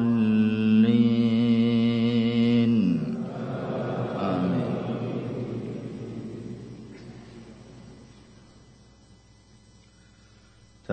ضل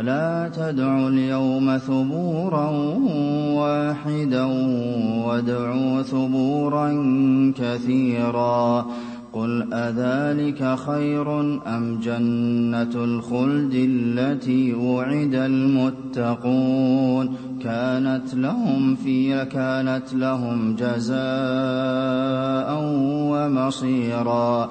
لا تدعوا اليوم ثبورا واحدا وادعوا ثبورا كثيرا قل أذلك خير أم جنة الخلد التي وعد المتقون كانت لهم في كانت لهم جزاء ومصيرا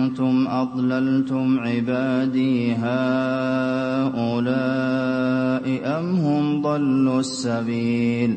أأنتم أضللتم عبادي هؤلاء أم هم ضلوا السبيل